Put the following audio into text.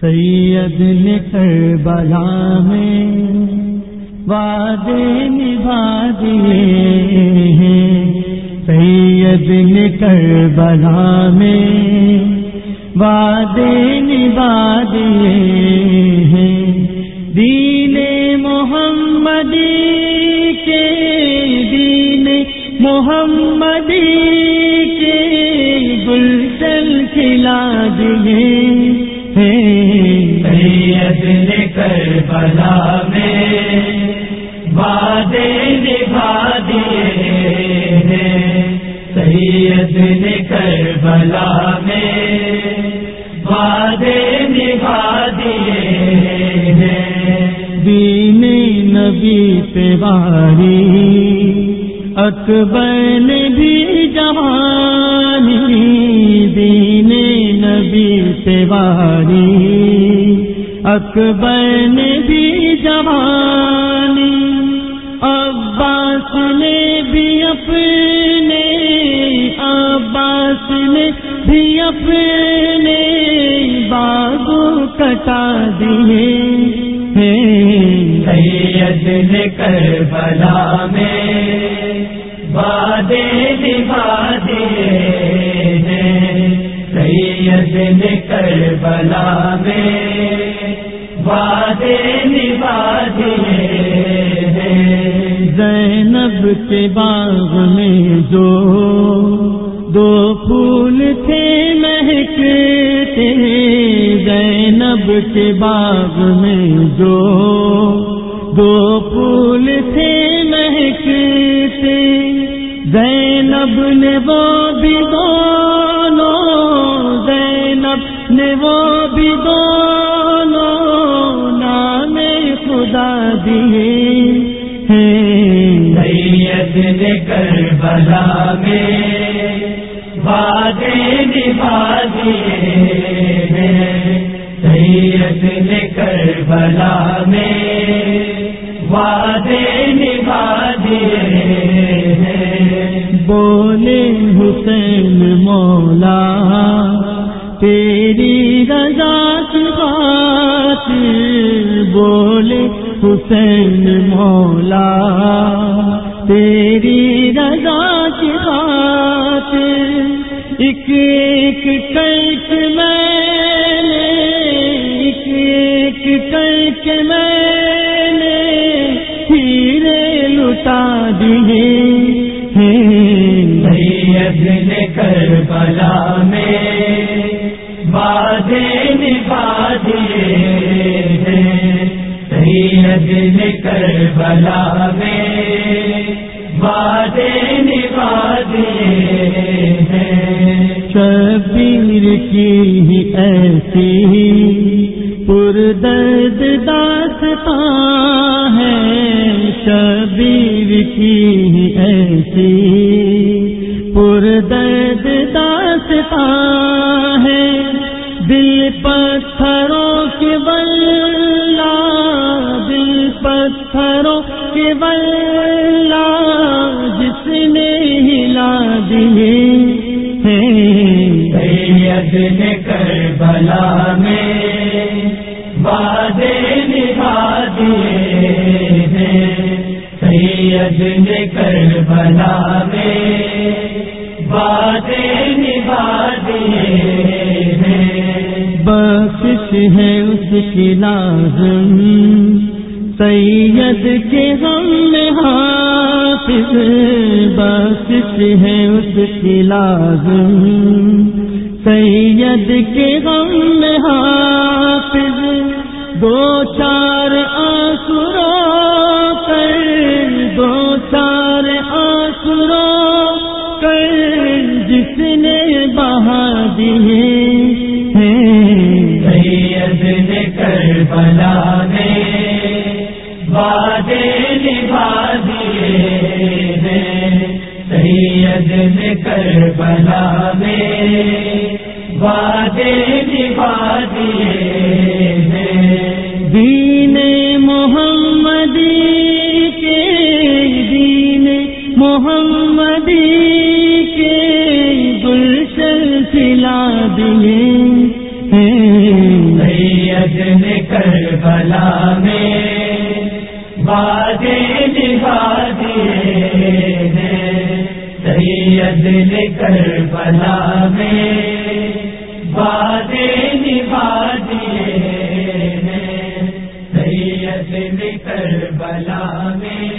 سید نے کربلا میں وعدے نبھا دیے ہیں۔ سید نے کربلا میں وعدے نبھا دیے ہیں۔ دین محمدی کے دین محمدی کے گلشن کھلا دیے۔ سید نے کربلا میں وعدے نبھا دیے ہیں۔ سید نے کربلا میں وعدے نبھا دیے ہیں۔ دین نبی پیواری اکبر نے بھی جوانی نبی پیواری اکبر نے بھی جوانی، عباس نے بھی اپنے، عباس نے بھی اپنے باغ کٹا دیے سید نے کربلا میں وعدے نبھا دیے ہیں سید نے کربلا میں وعدے نبھا دیے زینب کے باغ میں جو دو پھول تھے، مہکتے زینب کے باغ میں جو دو پھول تھے، مہکتے زینب نے وہ بھی دونوں دونوں نام خدا دیے سید نے کربلا میں وعدے نبھا دیے ہیں۔ سید نے کربلا میں وعدے نبھا دیے ہیں۔ بولے حسین مولا تیری رضا کی خاطر بولے حسین مولا۔ تیری رضا کی خاطر ایک ایک کیک میں نے، ایک ایک کیک میں نے ہیرے لٹا دیے سید کربلا میں وعدے دیے ہیں۔ سید نے کربلا میں وعدے نبھا دیے ہیں۔ شبیر کی ہی ایسی پر درد داستان ہے شبیر کی ہی ایسی پر درد داستان پتھروں کے بلا جس نے ہلا دیے سید نے کربلا میں وعدے نبھا دیے ہیں۔ سید نے کربلا میں وعدے نبھا دیے ہیں۔ بخش ہے اس کی لازم۔ سید کے غم میں حافظ، بخش ہے اس کی لازم۔ سید کے غم میں حافظ، دو چار آسرو کر دو چار آسرو کر جس نے بہا دیے سید نے کربلا میں سید نے کربلا میں وعدے نبھا دیے ہیں۔ دین محمدی کے دین محمدی کے گلشن کھلا دیے سید نے کربلا میں وعدے نبھا بدل کر بلا میں وعدے نبھا دیے ہیں سید کر بلا میں